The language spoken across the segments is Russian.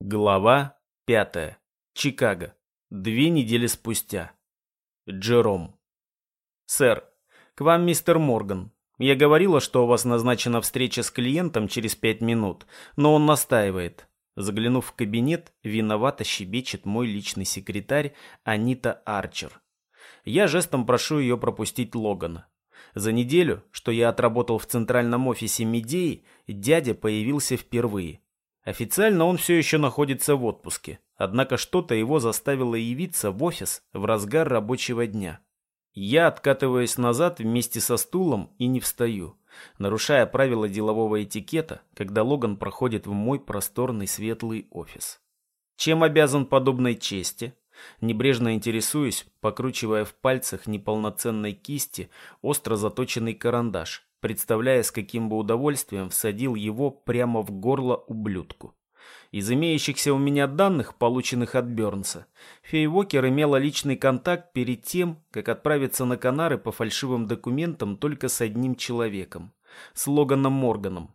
Глава пятая. Чикаго. Две недели спустя. Джером. «Сэр, к вам мистер Морган. Я говорила, что у вас назначена встреча с клиентом через пять минут, но он настаивает». Заглянув в кабинет, виновато щебечет мой личный секретарь Анита Арчер. Я жестом прошу ее пропустить Логана. За неделю, что я отработал в центральном офисе Медеи, дядя появился впервые. Официально он все еще находится в отпуске, однако что-то его заставило явиться в офис в разгар рабочего дня. Я откатываюсь назад вместе со стулом и не встаю, нарушая правила делового этикета, когда Логан проходит в мой просторный светлый офис. Чем обязан подобной чести? Небрежно интересуюсь, покручивая в пальцах неполноценной кисти остро заточенный карандаш, представляя, с каким бы удовольствием всадил его прямо в горло ублюдку. Из имеющихся у меня данных, полученных от Бернса, Фей Уокер имела личный контакт перед тем, как отправиться на Канары по фальшивым документам только с одним человеком, с Логаном Морганом.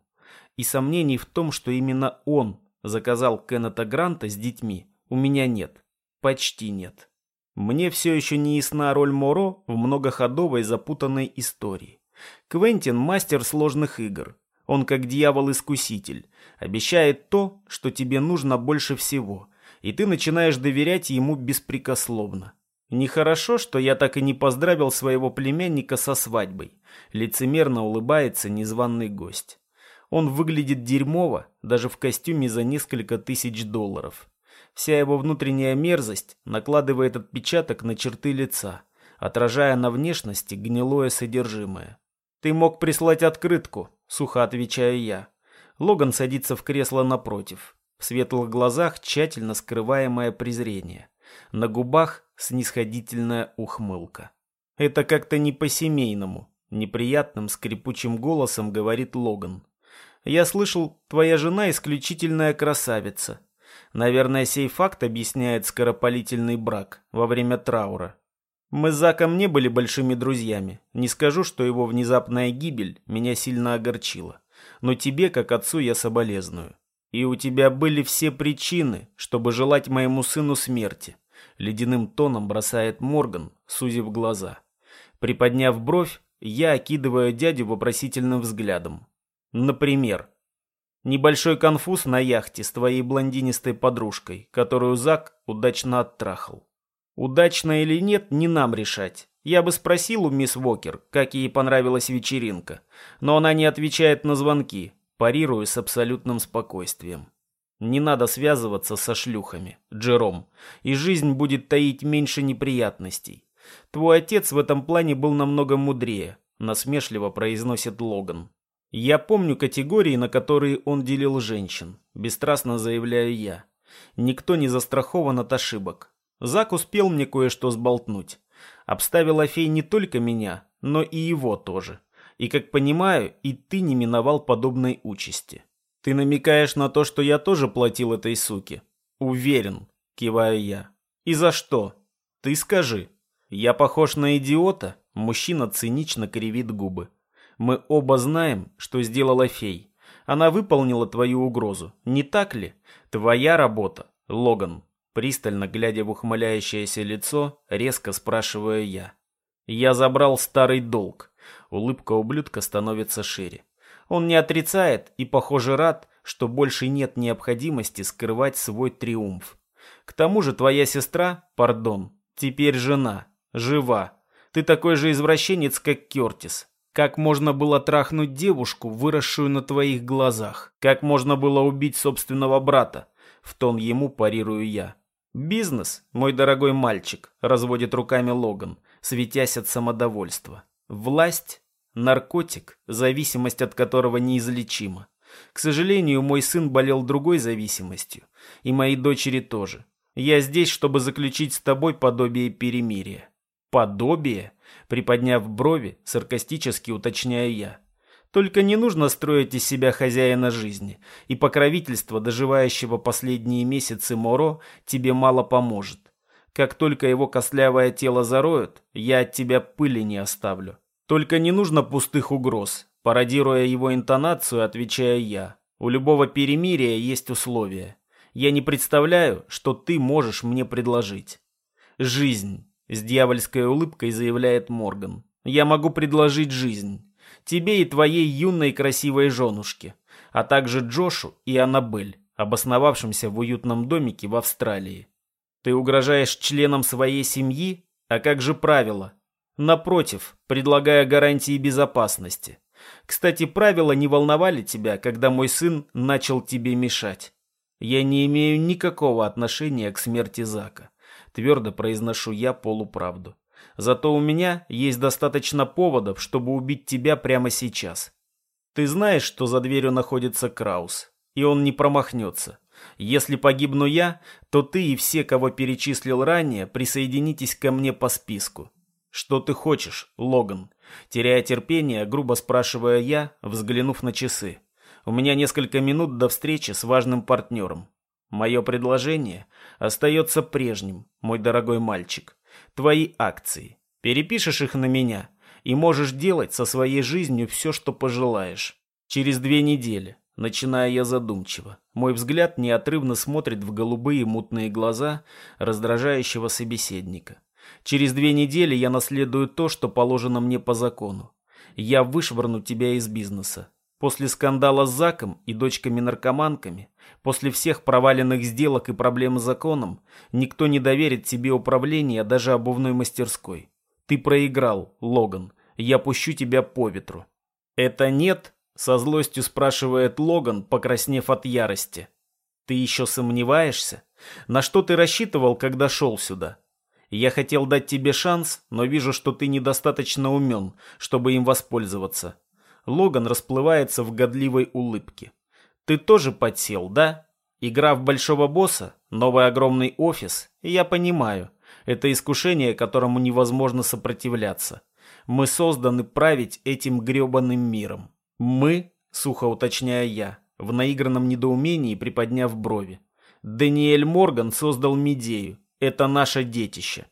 И сомнений в том, что именно он заказал Кеннета Гранта с детьми, у меня нет. Почти нет. Мне все еще не ясна роль Моро в многоходовой запутанной истории. Квентин – мастер сложных игр. Он как дьявол-искуситель. Обещает то, что тебе нужно больше всего, и ты начинаешь доверять ему беспрекословно. Нехорошо, что я так и не поздравил своего племянника со свадьбой. Лицемерно улыбается незваный гость. Он выглядит дерьмово, даже в костюме за несколько тысяч долларов. Вся его внутренняя мерзость накладывает отпечаток на черты лица, отражая на внешности гнилое содержимое. «Ты мог прислать открытку», — сухо отвечаю я. Логан садится в кресло напротив. В светлых глазах тщательно скрываемое презрение. На губах снисходительная ухмылка. «Это как-то не по-семейному», — неприятным скрипучим голосом говорит Логан. «Я слышал, твоя жена исключительная красавица. Наверное, сей факт объясняет скоропалительный брак во время траура. Мы с Заком не были большими друзьями. Не скажу, что его внезапная гибель меня сильно огорчила. Но тебе, как отцу, я соболезную. И у тебя были все причины, чтобы желать моему сыну смерти. Ледяным тоном бросает Морган, сузив глаза. Приподняв бровь, я окидываю дядю вопросительным взглядом. Например, небольшой конфуз на яхте с твоей блондинистой подружкой, которую Зак удачно оттрахал. Удачно или нет, не нам решать. Я бы спросил у мисс Вокер, как ей понравилась вечеринка, но она не отвечает на звонки, парирую с абсолютным спокойствием. Не надо связываться со шлюхами, Джером, и жизнь будет таить меньше неприятностей. Твой отец в этом плане был намного мудрее, насмешливо произносит Логан. Я помню категории, на которые он делил женщин, бесстрастно заявляю я. Никто не застрахован от ошибок. Зак успел мне кое-что сболтнуть. Обставил Афей не только меня, но и его тоже. И, как понимаю, и ты не миновал подобной участи. Ты намекаешь на то, что я тоже платил этой суке? Уверен, киваю я. И за что? Ты скажи. Я похож на идиота? Мужчина цинично кривит губы. Мы оба знаем, что сделала фей. Она выполнила твою угрозу, не так ли? Твоя работа, Логан, Пристально глядя в ухмыляющееся лицо, резко спрашиваю я. Я забрал старый долг. Улыбка ублюдка становится шире. Он не отрицает и, похоже, рад, что больше нет необходимости скрывать свой триумф. К тому же твоя сестра, пардон, теперь жена, жива. Ты такой же извращенец, как Кертис. Как можно было трахнуть девушку, выросшую на твоих глазах? Как можно было убить собственного брата? В тон ему парирую я. «Бизнес, мой дорогой мальчик», — разводит руками Логан, светясь от самодовольства. «Власть — наркотик, зависимость от которого неизлечима. К сожалению, мой сын болел другой зависимостью, и мои дочери тоже. Я здесь, чтобы заключить с тобой подобие перемирия». «Подобие?» — приподняв брови, саркастически уточняю я. Только не нужно строить из себя хозяина жизни, и покровительство доживающего последние месяцы Моро тебе мало поможет. Как только его костлявое тело зароют, я от тебя пыли не оставлю. Только не нужно пустых угроз. Пародируя его интонацию, отвечаю я. У любого перемирия есть условия. Я не представляю, что ты можешь мне предложить. Жизнь, с дьявольской улыбкой заявляет Морган. Я могу предложить жизнь. Тебе и твоей юной красивой женушке, а также Джошу и Аннабель, обосновавшимся в уютном домике в Австралии. Ты угрожаешь членам своей семьи? А как же правила? Напротив, предлагая гарантии безопасности. Кстати, правила не волновали тебя, когда мой сын начал тебе мешать. Я не имею никакого отношения к смерти Зака. Твердо произношу я полуправду. Зато у меня есть достаточно поводов, чтобы убить тебя прямо сейчас. Ты знаешь, что за дверью находится Краус, и он не промахнется. Если погибну я, то ты и все, кого перечислил ранее, присоединитесь ко мне по списку. Что ты хочешь, Логан? Теряя терпение, грубо спрашивая я, взглянув на часы. У меня несколько минут до встречи с важным партнером. Мое предложение остается прежним, мой дорогой мальчик. Твои акции. Перепишешь их на меня и можешь делать со своей жизнью все, что пожелаешь. Через две недели, начиная я задумчиво, мой взгляд неотрывно смотрит в голубые мутные глаза раздражающего собеседника. Через две недели я наследую то, что положено мне по закону. Я вышвырну тебя из бизнеса. После скандала с Заком и дочками-наркоманками, после всех проваленных сделок и проблем с законом, никто не доверит тебе управление даже обувной мастерской. Ты проиграл, Логан. Я пущу тебя по ветру. Это нет? Со злостью спрашивает Логан, покраснев от ярости. Ты еще сомневаешься? На что ты рассчитывал, когда шел сюда? Я хотел дать тебе шанс, но вижу, что ты недостаточно умен, чтобы им воспользоваться. Логан расплывается в годливой улыбке. Ты тоже подсел, да? Игра в большого босса, новый огромный офис, я понимаю, это искушение, которому невозможно сопротивляться. Мы созданы править этим гребаным миром. Мы, сухо уточняя я, в наигранном недоумении приподняв брови. Даниэль Морган создал Медею, это наше детище.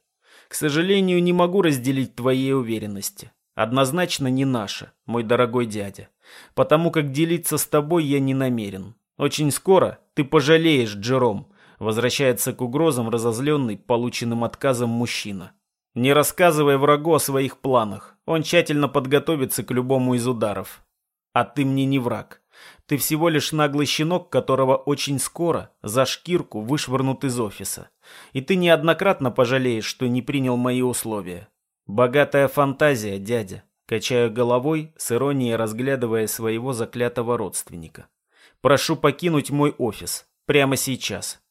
К сожалению, не могу разделить твоей уверенности. Однозначно не наше, мой дорогой дядя. Потому как делиться с тобой я не намерен. Очень скоро ты пожалеешь, Джером, возвращается к угрозам разозленный полученным отказом мужчина. Не рассказывай врагу о своих планах. Он тщательно подготовится к любому из ударов. А ты мне не враг. Ты всего лишь наглый щенок, которого очень скоро за шкирку вышвырнут из офиса. И ты неоднократно пожалеешь, что не принял мои условия. Богатая фантазия, дядя. Качаю головой, с иронией разглядывая своего заклятого родственника. Прошу покинуть мой офис. Прямо сейчас.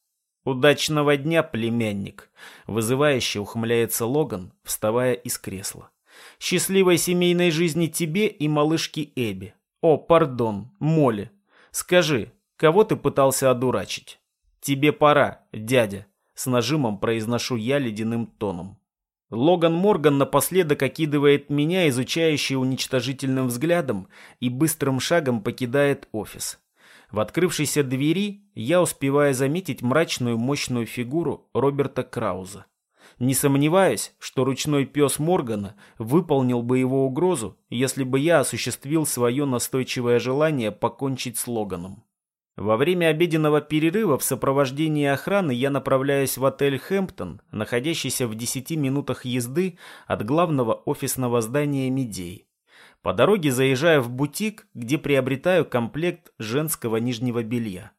Удачного дня, племянник. Вызывающе ухмыляется Логан, вставая из кресла. Счастливой семейной жизни тебе и малышке Эбби. «О, пардон, Молли. Скажи, кого ты пытался одурачить?» «Тебе пора, дядя», — с нажимом произношу я ледяным тоном. Логан Морган напоследок окидывает меня, изучающий уничтожительным взглядом, и быстрым шагом покидает офис. В открывшейся двери я успеваю заметить мрачную мощную фигуру Роберта Крауза. Не сомневаюсь, что ручной пес Моргана выполнил бы его угрозу, если бы я осуществил свое настойчивое желание покончить с Логаном. Во время обеденного перерыва в сопровождении охраны я направляюсь в отель «Хэмптон», находящийся в 10 минутах езды от главного офисного здания «Медей». По дороге заезжаю в бутик, где приобретаю комплект женского нижнего белья.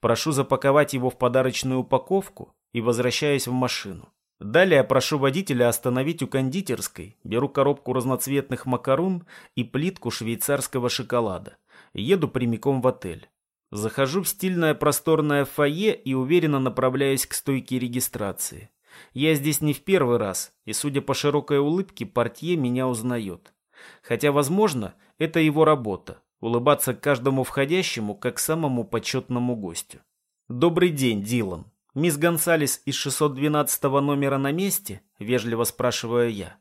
Прошу запаковать его в подарочную упаковку и возвращаюсь в машину. Далее прошу водителя остановить у кондитерской, беру коробку разноцветных макарон и плитку швейцарского шоколада. Еду прямиком в отель. Захожу в стильное просторное фойе и уверенно направляюсь к стойке регистрации. Я здесь не в первый раз, и, судя по широкой улыбке, портье меня узнает. Хотя, возможно, это его работа – улыбаться каждому входящему, как самому почетному гостю. «Добрый день, Дилан», «Мисс Гонсалес из 612 номера на месте?» – вежливо спрашиваю я.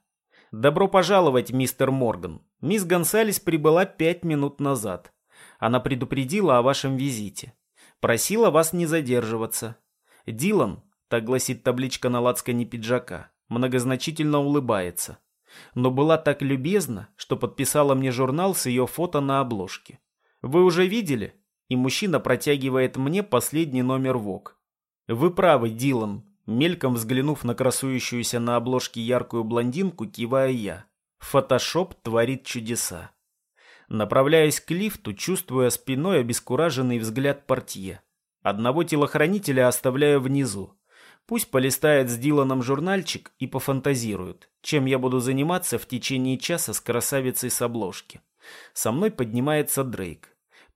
«Добро пожаловать, мистер Морган. Мисс Гонсалес прибыла пять минут назад. Она предупредила о вашем визите. Просила вас не задерживаться. Дилан, так гласит табличка на лацкане пиджака, многозначительно улыбается. Но была так любезна, что подписала мне журнал с ее фото на обложке. Вы уже видели? и мужчина протягивает мне последний номер ВОК. Вы правы, Дилан. Мельком взглянув на красующуюся на обложке яркую блондинку, киваю я. Фотошоп творит чудеса. Направляясь к лифту, чувствуя спиной обескураженный взгляд портье. Одного телохранителя оставляю внизу. Пусть полистает с Диланом журнальчик и пофантазирует, чем я буду заниматься в течение часа с красавицей с обложки. Со мной поднимается Дрейк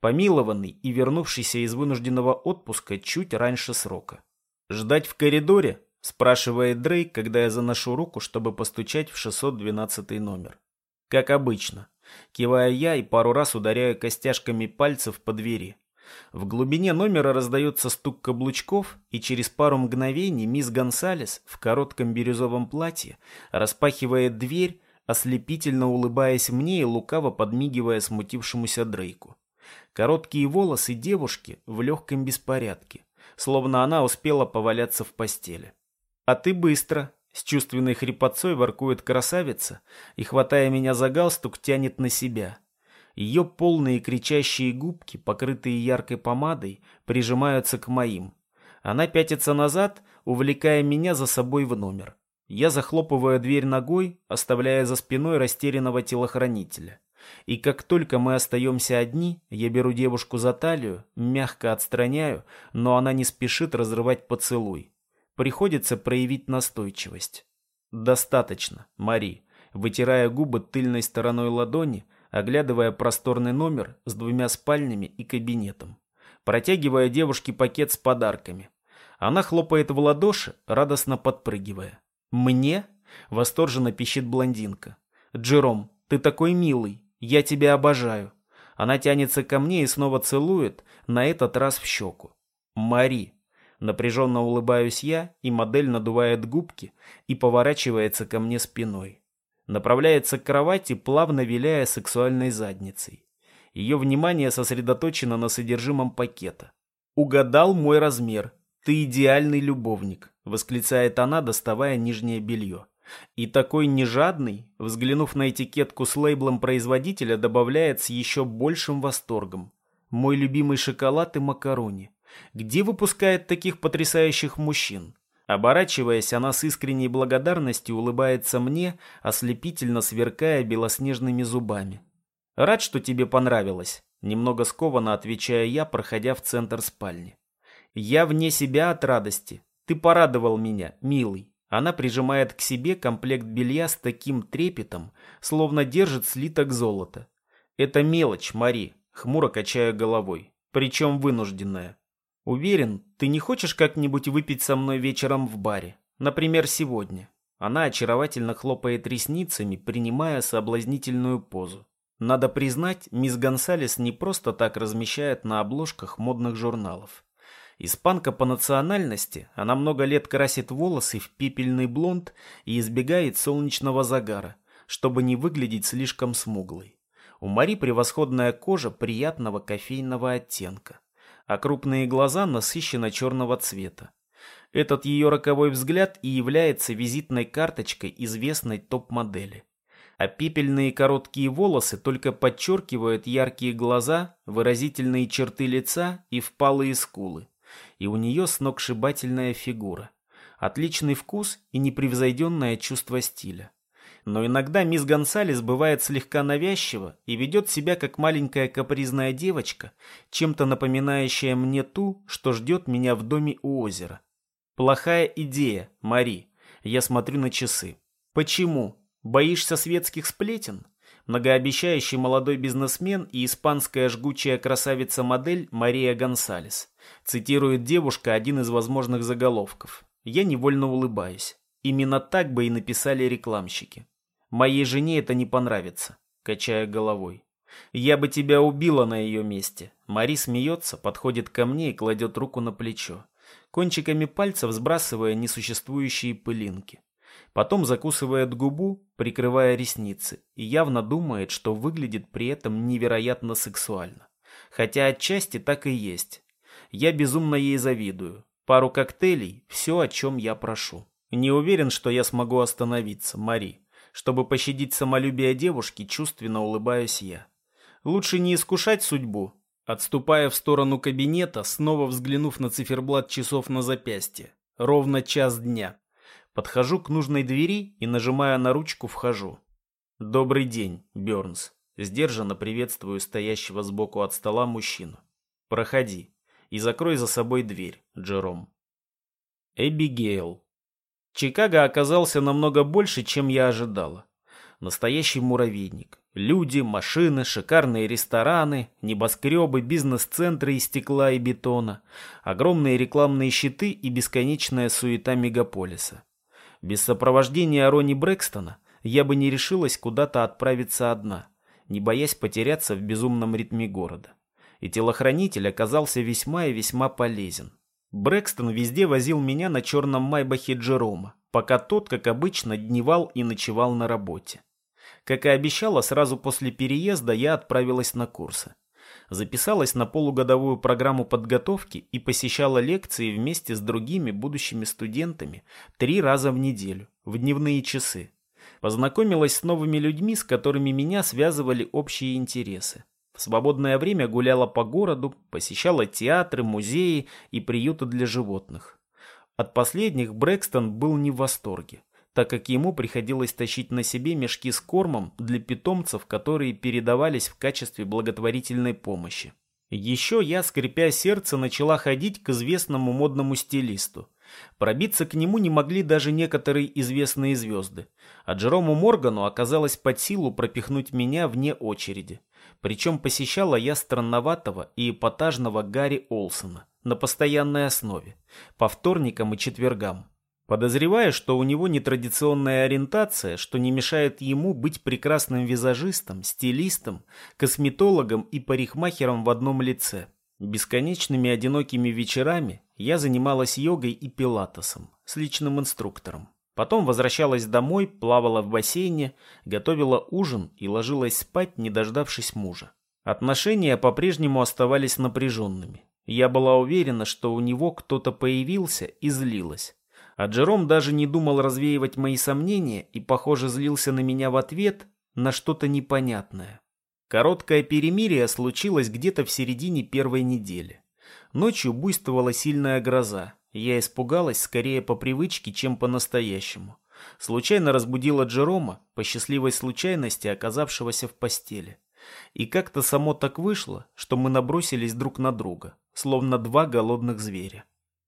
помилованный и вернувшийся из вынужденного отпуска чуть раньше срока. «Ждать в коридоре?» – спрашивает Дрейк, когда я заношу руку, чтобы постучать в 612 номер. «Как обычно», – киваю я и пару раз ударяю костяшками пальцев по двери. В глубине номера раздается стук каблучков, и через пару мгновений мисс Гонсалес в коротком бирюзовом платье распахивает дверь, ослепительно улыбаясь мне и лукаво подмигивая смутившемуся Дрейку. Короткие волосы девушки в легком беспорядке, словно она успела поваляться в постели. «А ты быстро!» — с чувственной хрипотцой воркует красавица и, хватая меня за галстук, тянет на себя. Ее полные кричащие губки, покрытые яркой помадой, прижимаются к моим. Она пятится назад, увлекая меня за собой в номер. Я захлопываю дверь ногой, оставляя за спиной растерянного телохранителя. И как только мы остаемся одни, я беру девушку за талию, мягко отстраняю, но она не спешит разрывать поцелуй. Приходится проявить настойчивость. Достаточно, Мари. Вытирая губы тыльной стороной ладони, оглядывая просторный номер с двумя спальнями и кабинетом. Протягивая девушке пакет с подарками. Она хлопает в ладоши, радостно подпрыгивая. «Мне?» — восторженно пищит блондинка. «Джером, ты такой милый!» Я тебя обожаю. Она тянется ко мне и снова целует, на этот раз в щеку. Мари. Напряженно улыбаюсь я, и модель надувает губки и поворачивается ко мне спиной. Направляется к кровати, плавно виляя сексуальной задницей. Ее внимание сосредоточено на содержимом пакета. «Угадал мой размер. Ты идеальный любовник», — восклицает она, доставая нижнее белье. И такой нежадный, взглянув на этикетку с лейблом производителя, добавляет с еще большим восторгом. Мой любимый шоколад и макарони. Где выпускает таких потрясающих мужчин? Оборачиваясь, она с искренней благодарностью улыбается мне, ослепительно сверкая белоснежными зубами. «Рад, что тебе понравилось», — немного скованно отвечая я, проходя в центр спальни. «Я вне себя от радости. Ты порадовал меня, милый. Она прижимает к себе комплект белья с таким трепетом, словно держит слиток золота. Это мелочь, Мари, хмуро качая головой, причем вынужденная. Уверен, ты не хочешь как-нибудь выпить со мной вечером в баре? Например, сегодня. Она очаровательно хлопает ресницами, принимая соблазнительную позу. Надо признать, мисс Гонсалес не просто так размещает на обложках модных журналов. Испанка по национальности, она много лет красит волосы в пепельный блонд и избегает солнечного загара, чтобы не выглядеть слишком смуглой. У Мари превосходная кожа приятного кофейного оттенка, а крупные глаза насыщенно черного цвета. Этот ее роковой взгляд и является визитной карточкой известной топ-модели. А пепельные короткие волосы только подчеркивают яркие глаза, выразительные черты лица и впалые скулы и у нее сногсшибательная фигура. Отличный вкус и непревзойденное чувство стиля. Но иногда мисс Гонсалес бывает слегка навязчива и ведет себя как маленькая капризная девочка, чем-то напоминающая мне ту, что ждет меня в доме у озера. Плохая идея, Мари. Я смотрю на часы. Почему? Боишься светских сплетен? многообещающий молодой бизнесмен и испанская жгучая красавица-модель Мария Гонсалес. Цитирует девушка один из возможных заголовков. Я невольно улыбаюсь. Именно так бы и написали рекламщики. Моей жене это не понравится, качая головой. Я бы тебя убила на ее месте. Мари смеется, подходит ко мне и кладет руку на плечо, кончиками пальцев сбрасывая несуществующие пылинки. Потом закусывает губу, прикрывая ресницы, и явно думает, что выглядит при этом невероятно сексуально. Хотя отчасти так и есть. Я безумно ей завидую. Пару коктейлей – все, о чем я прошу. Не уверен, что я смогу остановиться, Мари. Чтобы пощадить самолюбие девушки, чувственно улыбаюсь я. Лучше не искушать судьбу. Отступая в сторону кабинета, снова взглянув на циферблат часов на запястье. Ровно час дня. Подхожу к нужной двери и, нажимая на ручку, вхожу. «Добрый день, Бёрнс». Сдержанно приветствую стоящего сбоку от стола мужчину. «Проходи и закрой за собой дверь, Джером». Эбигейл. Чикаго оказался намного больше, чем я ожидала. Настоящий муравейник. Люди, машины, шикарные рестораны, небоскребы, бизнес-центры из стекла и бетона, огромные рекламные щиты и бесконечная суета мегаполиса. Без сопровождения Рони Брэкстона я бы не решилась куда-то отправиться одна, не боясь потеряться в безумном ритме города. И телохранитель оказался весьма и весьма полезен. Брэкстон везде возил меня на черном майбахе Джерома, пока тот, как обычно, дневал и ночевал на работе. Как и обещала, сразу после переезда я отправилась на курсы. Записалась на полугодовую программу подготовки и посещала лекции вместе с другими будущими студентами три раза в неделю, в дневные часы. Познакомилась с новыми людьми, с которыми меня связывали общие интересы. В свободное время гуляла по городу, посещала театры, музеи и приюты для животных. От последних Брэкстон был не в восторге так как ему приходилось тащить на себе мешки с кормом для питомцев, которые передавались в качестве благотворительной помощи. Еще я, скрипя сердце, начала ходить к известному модному стилисту. Пробиться к нему не могли даже некоторые известные звезды, а Джерому Моргану оказалось под силу пропихнуть меня вне очереди. Причем посещала я странноватого и эпатажного Гарри Олсона на постоянной основе, по вторникам и четвергам. Подозревая, что у него нетрадиционная ориентация, что не мешает ему быть прекрасным визажистом, стилистом, косметологом и парикмахером в одном лице. Бесконечными одинокими вечерами я занималась йогой и пилатесом с личным инструктором. Потом возвращалась домой, плавала в бассейне, готовила ужин и ложилась спать, не дождавшись мужа. Отношения по-прежнему оставались напряженными. Я была уверена, что у него кто-то появился и злилась. А Джером даже не думал развеивать мои сомнения и, похоже, злился на меня в ответ на что-то непонятное. Короткое перемирие случилось где-то в середине первой недели. Ночью буйствовала сильная гроза. Я испугалась скорее по привычке, чем по-настоящему. Случайно разбудила Джерома, по счастливой случайности оказавшегося в постели. И как-то само так вышло, что мы набросились друг на друга, словно два голодных зверя.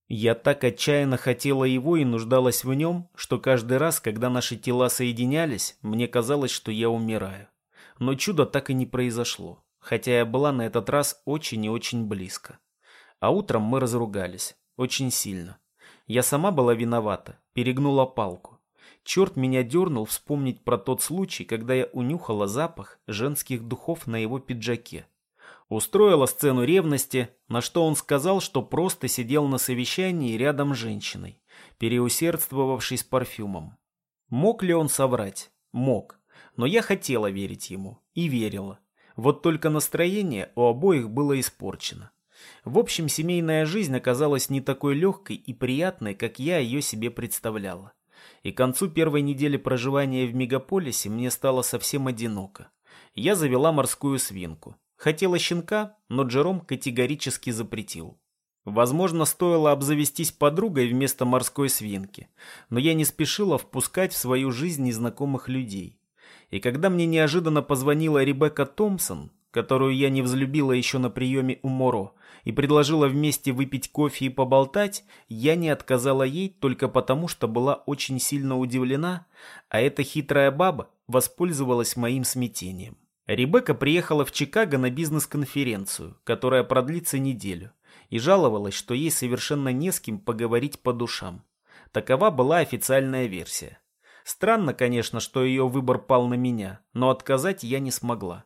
Я так отчаянно хотела его и нуждалась в нем, что каждый раз, когда наши тела соединялись, мне казалось, что я умираю. Но чудо так и не произошло, хотя я была на этот раз очень и очень близко. А утром мы разругались. Очень сильно. Я сама была виновата, перегнула палку. Черт меня дернул вспомнить про тот случай, когда я унюхала запах женских духов на его пиджаке. Устроила сцену ревности, на что он сказал, что просто сидел на совещании рядом с женщиной, переусердствовавшей с парфюмом. Мог ли он соврать? Мог. Но я хотела верить ему. И верила. Вот только настроение у обоих было испорчено. В общем, семейная жизнь оказалась не такой легкой и приятной, как я ее себе представляла. И к концу первой недели проживания в мегаполисе мне стало совсем одиноко. Я завела морскую свинку. Хотела щенка, но Джером категорически запретил. Возможно, стоило обзавестись подругой вместо морской свинки, но я не спешила впускать в свою жизнь незнакомых людей. И когда мне неожиданно позвонила Ребекка Томпсон, которую я не взлюбила еще на приеме у Моро, и предложила вместе выпить кофе и поболтать, я не отказала ей только потому, что была очень сильно удивлена, а эта хитрая баба воспользовалась моим смятением. Ребекка приехала в Чикаго на бизнес-конференцию, которая продлится неделю, и жаловалась, что ей совершенно не с кем поговорить по душам. Такова была официальная версия. Странно, конечно, что ее выбор пал на меня, но отказать я не смогла.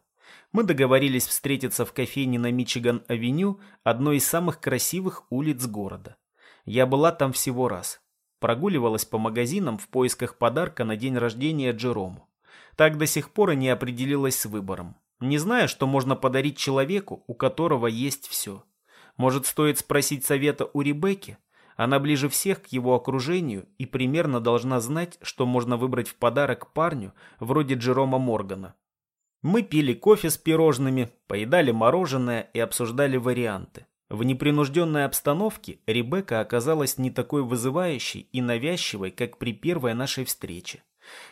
Мы договорились встретиться в кофейне на Мичиган-авеню, одной из самых красивых улиц города. Я была там всего раз. Прогуливалась по магазинам в поисках подарка на день рождения Джерому так до сих пор и не определилась с выбором. Не зная, что можно подарить человеку, у которого есть все. Может, стоит спросить совета у Ребекки? Она ближе всех к его окружению и примерно должна знать, что можно выбрать в подарок парню вроде Джерома Моргана. Мы пили кофе с пирожными, поедали мороженое и обсуждали варианты. В непринужденной обстановке Ребекка оказалась не такой вызывающей и навязчивой, как при первой нашей встрече.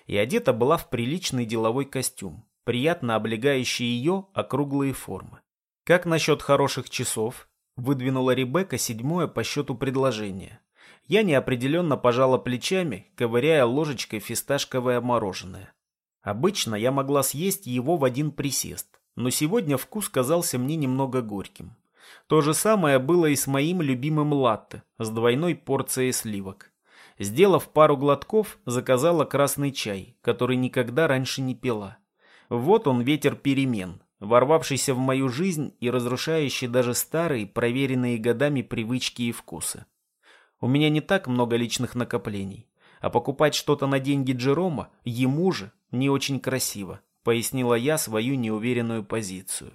И одета была в приличный деловой костюм, приятно облегающий ее округлые формы. «Как насчет хороших часов?» – выдвинула Ребекка седьмое по счету предложение. Я неопределенно пожала плечами, ковыряя ложечкой фисташковое мороженое. Обычно я могла съесть его в один присест, но сегодня вкус казался мне немного горьким. То же самое было и с моим любимым латте с двойной порцией сливок. Сделав пару глотков, заказала красный чай, который никогда раньше не пила. Вот он ветер перемен, ворвавшийся в мою жизнь и разрушающий даже старые, проверенные годами привычки и вкусы. У меня не так много личных накоплений, а покупать что-то на деньги Джерома ему же не очень красиво, пояснила я свою неуверенную позицию.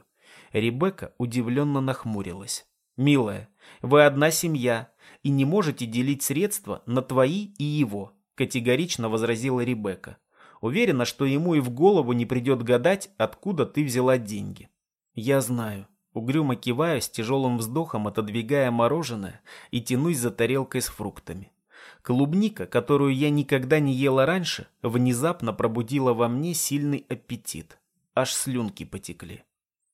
Ребекка удивленно нахмурилась. «Милая, вы одна семья и не можете делить средства на твои и его», категорично возразила Ребекка. Уверена, что ему и в голову не придет гадать, откуда ты взяла деньги. Я знаю. Угрюмо киваю с тяжелым вздохом, отодвигая мороженое и тянусь за тарелкой с фруктами. Клубника, которую я никогда не ела раньше, внезапно пробудила во мне сильный аппетит. Аж слюнки потекли.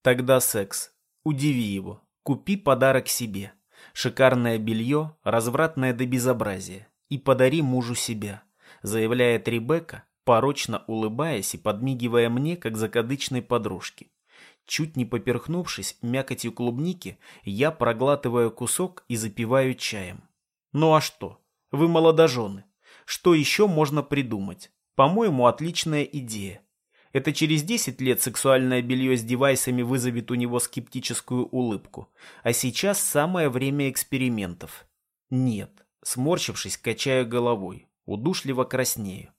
Тогда секс. Удиви его. Купи подарок себе. Шикарное белье, развратное до безобразия. И подари мужу себя, заявляет Ребекка, порочно улыбаясь и подмигивая мне, как закадычной подружке. Чуть не поперхнувшись мякотью клубники, я проглатываю кусок и запиваю чаем. Ну а что? Вы молодожены. Что еще можно придумать? По-моему, отличная идея. Это через 10 лет сексуальное белье с девайсами вызовет у него скептическую улыбку. А сейчас самое время экспериментов. Нет. Сморщившись, качаю головой. Удушливо краснею.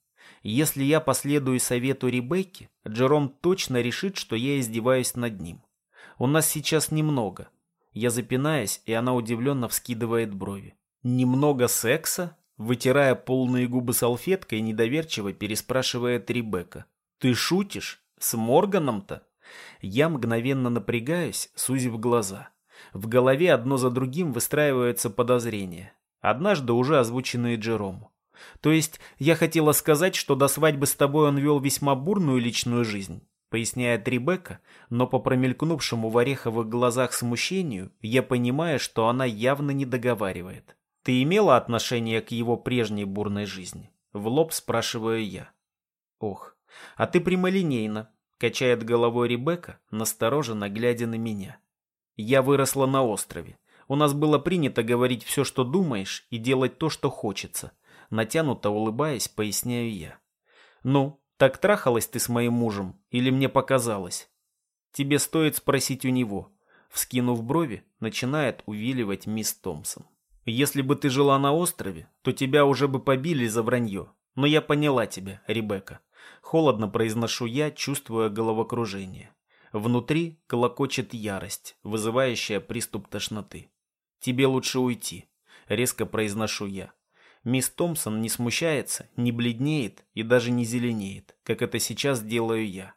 Если я последую совету Ребекки, Джером точно решит, что я издеваюсь над ним. У нас сейчас немного. Я запинаюсь, и она удивленно вскидывает брови. «Немного секса?» Вытирая полные губы салфеткой, недоверчиво переспрашивает Ребекка. «Ты шутишь? С Морганом-то?» Я мгновенно напрягаюсь, сузив глаза. В голове одно за другим выстраиваются подозрения. Однажды уже озвученные Джерому. То есть я хотела сказать, что до свадьбы с тобой он вел весьма бурную личную жизнь, поясняет Ребекка, но по промелькнувшему в ореховых глазах смущению я понимаю, что она явно не договаривает. Ты имела отношение к его прежней бурной жизни? В лоб спрашиваю я. Ох, а ты прямолинейно, качает головой Ребекка, настороженно глядя на меня. Я выросла на острове. У нас было принято говорить все, что думаешь, и делать то, что хочется. Натянуто улыбаясь, поясняю я. Ну, так трахалась ты с моим мужем, или мне показалось? Тебе стоит спросить у него. Вскинув брови, начинает увиливать мисс Томпсон. Если бы ты жила на острове, то тебя уже бы побили за вранье. Но я поняла тебя, Ребекка. Холодно произношу я, чувствуя головокружение. Внутри колокочет ярость, вызывающая приступ тошноты. Тебе лучше уйти, резко произношу я. Мисс Томпсон не смущается, не бледнеет и даже не зеленеет, как это сейчас делаю я.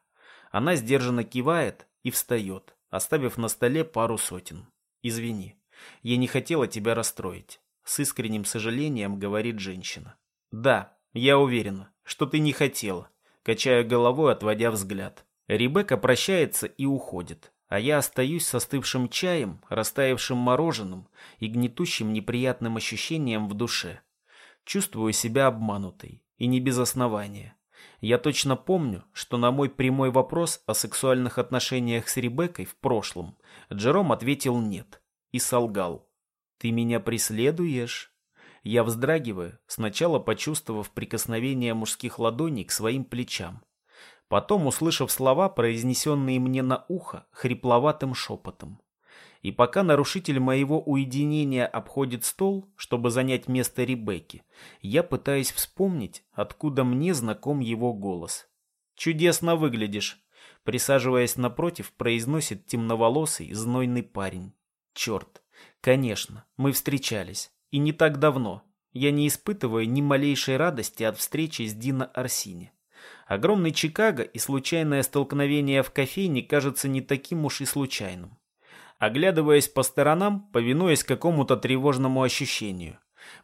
Она сдержанно кивает и встает, оставив на столе пару сотен. Извини. Я не хотела тебя расстроить. С искренним сожалением говорит женщина. Да, я уверена, что ты не хотела. Качаю головой, отводя взгляд. Ребекка прощается и уходит, а я остаюсь с остывшим чаем, растаявшим мороженым и гнетущим неприятным ощущением в душе. Чувствую себя обманутой, и не без основания. Я точно помню, что на мой прямой вопрос о сексуальных отношениях с Ребеккой в прошлом Джером ответил «нет» и солгал. «Ты меня преследуешь?» Я вздрагиваю, сначала почувствовав прикосновение мужских ладоней к своим плечам. Потом, услышав слова, произнесенные мне на ухо, хрипловатым шепотом. И пока нарушитель моего уединения обходит стол, чтобы занять место Ребекки, я пытаюсь вспомнить, откуда мне знаком его голос. «Чудесно выглядишь», присаживаясь напротив, произносит темноволосый, знойный парень. Черт. Конечно, мы встречались. И не так давно. Я не испытываю ни малейшей радости от встречи с Дина Арсини. Огромный Чикаго и случайное столкновение в кофейне кажется не таким уж и случайным. Оглядываясь по сторонам, повинуясь какому-то тревожному ощущению.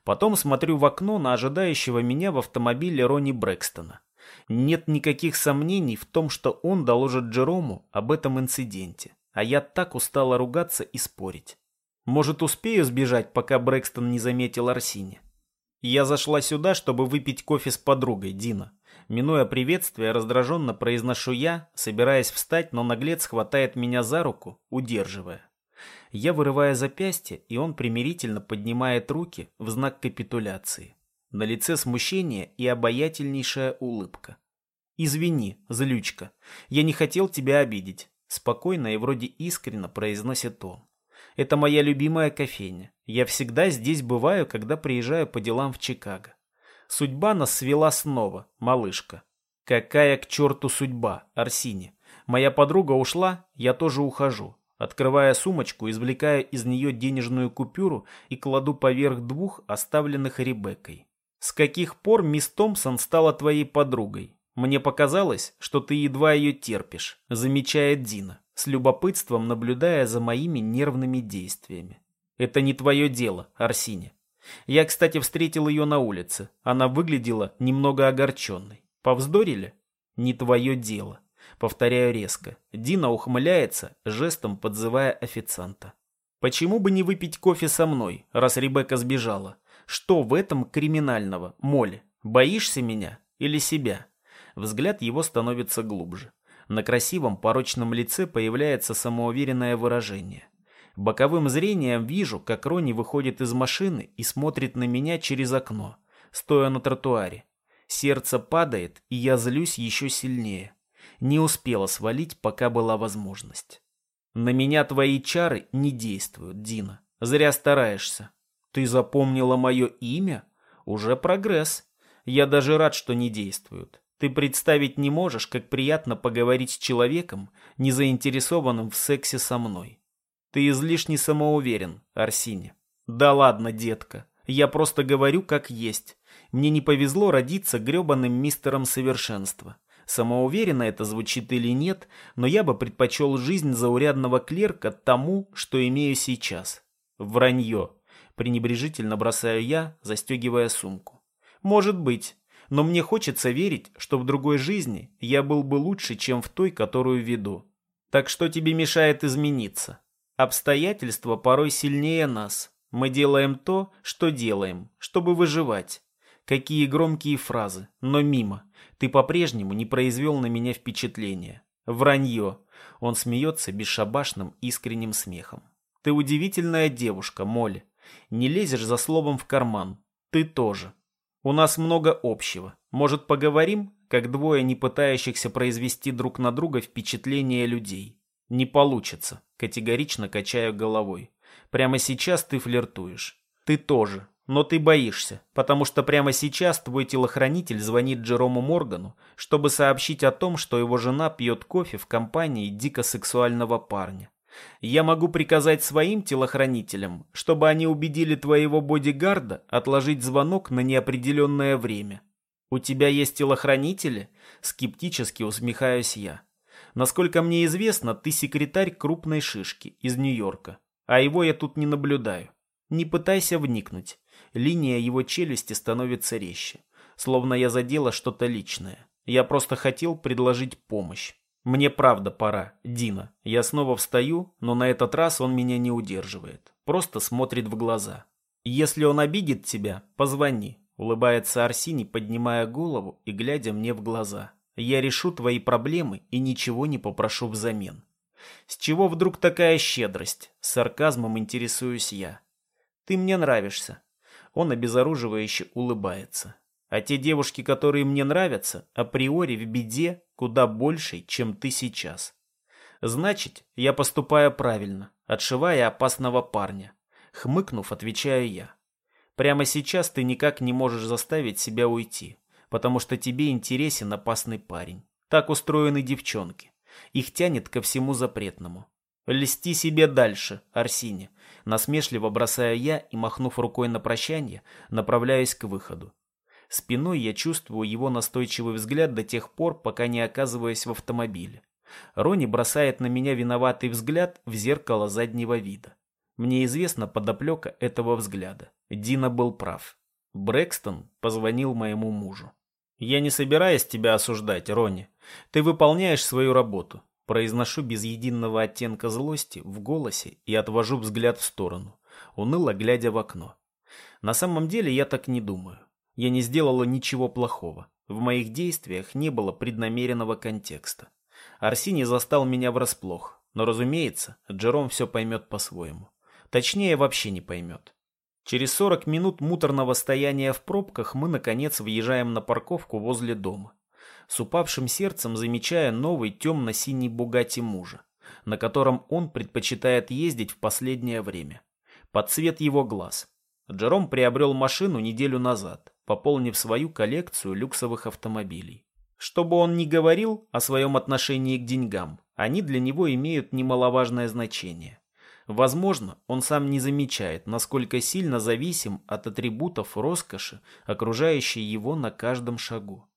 Потом смотрю в окно на ожидающего меня в автомобиле Ронни Брэкстона. Нет никаких сомнений в том, что он доложит Джерому об этом инциденте. А я так устала ругаться и спорить. Может, успею сбежать, пока Брэкстон не заметил Арсини? Я зашла сюда, чтобы выпить кофе с подругой, Дина. Минуя приветствие, раздраженно произношу я, собираясь встать, но наглец хватает меня за руку, удерживая. Я вырываю запястье, и он примирительно поднимает руки в знак капитуляции. На лице смущение и обаятельнейшая улыбка. «Извини, злючка, я не хотел тебя обидеть», — спокойно и вроде искренно произносит он. «Это моя любимая кофейня. Я всегда здесь бываю, когда приезжаю по делам в Чикаго. Судьба нас свела снова, малышка. Какая к черту судьба, Арсини? Моя подруга ушла, я тоже ухожу. Открывая сумочку, извлекая из нее денежную купюру и кладу поверх двух, оставленных Ребеккой. «С каких пор мисс Томпсон стала твоей подругой? Мне показалось, что ты едва ее терпишь», — замечает Дина, с любопытством наблюдая за моими нервными действиями. «Это не твое дело, Арсине. Я, кстати, встретил ее на улице. Она выглядела немного огорченной. Повздорили? Не твое дело». Повторяю резко. Дина ухмыляется, жестом подзывая официанта. Почему бы не выпить кофе со мной, раз Ребекка сбежала? Что в этом криминального, Молли? Боишься меня или себя? Взгляд его становится глубже. На красивом порочном лице появляется самоуверенное выражение. Боковым зрением вижу, как Рони выходит из машины и смотрит на меня через окно, стоя на тротуаре. Сердце падает, и я злюсь еще сильнее не успела свалить, пока была возможность. На меня твои чары не действуют, Дина. Зря стараешься. Ты запомнила мое имя? Уже прогресс. Я даже рад, что не действуют. Ты представить не можешь, как приятно поговорить с человеком, не заинтересованным в сексе со мной. Ты излишне самоуверен, Арсине. Да ладно, детка. Я просто говорю, как есть. Мне не повезло родиться гребаным мистером совершенства. Самоуверенно это звучит или нет, но я бы предпочел жизнь заурядного клерка тому, что имею сейчас. Вранье. Пренебрежительно бросаю я, застегивая сумку. Может быть, но мне хочется верить, что в другой жизни я был бы лучше, чем в той, которую веду. Так что тебе мешает измениться? Обстоятельства порой сильнее нас. Мы делаем то, что делаем, чтобы выживать. Какие громкие фразы, но мимо. Ты по-прежнему не произвел на меня впечатления. Вранье. Он смеется бесшабашным искренним смехом. Ты удивительная девушка, Молли. Не лезешь за словом в карман. Ты тоже. У нас много общего. Может, поговорим, как двое не пытающихся произвести друг на друга впечатление людей? Не получится, категорично качаю головой. Прямо сейчас ты флиртуешь. Ты тоже. Но ты боишься, потому что прямо сейчас твой телохранитель звонит Джерому Моргану, чтобы сообщить о том, что его жена пьет кофе в компании дико сексуального парня. Я могу приказать своим телохранителям, чтобы они убедили твоего бодигарда отложить звонок на неопределенное время. У тебя есть телохранители? Скептически усмехаюсь я. Насколько мне известно, ты секретарь крупной шишки из Нью-Йорка, а его я тут не наблюдаю. Не пытайся вникнуть. Линия его челюсти становится резче. Словно я задела что-то личное. Я просто хотел предложить помощь. Мне правда пора, Дина. Я снова встаю, но на этот раз он меня не удерживает. Просто смотрит в глаза. Если он обидит тебя, позвони. Улыбается Арсений, поднимая голову и глядя мне в глаза. Я решу твои проблемы и ничего не попрошу взамен. С чего вдруг такая щедрость? С сарказмом интересуюсь я. Ты мне нравишься. Он обезоруживающе улыбается. А те девушки, которые мне нравятся, априори в беде куда больше, чем ты сейчас. Значит, я поступаю правильно, отшивая опасного парня. Хмыкнув, отвечаю я. Прямо сейчас ты никак не можешь заставить себя уйти, потому что тебе интересен опасный парень. Так устроены девчонки. Их тянет ко всему запретному. Льсти себе дальше, Арсине. Насмешливо бросая я и, махнув рукой на прощание, направляюсь к выходу. Спиной я чувствую его настойчивый взгляд до тех пор, пока не оказываюсь в автомобиле. Рони бросает на меня виноватый взгляд в зеркало заднего вида. Мне известна подоплека этого взгляда. Дина был прав. Брэкстон позвонил моему мужу. «Я не собираюсь тебя осуждать, Ронни. Ты выполняешь свою работу». Произношу без единого оттенка злости в голосе и отвожу взгляд в сторону, уныло глядя в окно. На самом деле я так не думаю. Я не сделала ничего плохого. В моих действиях не было преднамеренного контекста. Арсений застал меня врасплох, но, разумеется, Джером все поймет по-своему. Точнее, вообще не поймет. Через 40 минут муторного стояния в пробках мы, наконец, въезжаем на парковку возле дома. С упавшим сердцем замечая новый темно-синий Бугати мужа, на котором он предпочитает ездить в последнее время. Под цвет его глаз. Джером приобрел машину неделю назад, пополнив свою коллекцию люксовых автомобилей. Что бы он ни говорил о своем отношении к деньгам, они для него имеют немаловажное значение. Возможно, он сам не замечает, насколько сильно зависим от атрибутов роскоши, окружающей его на каждом шагу.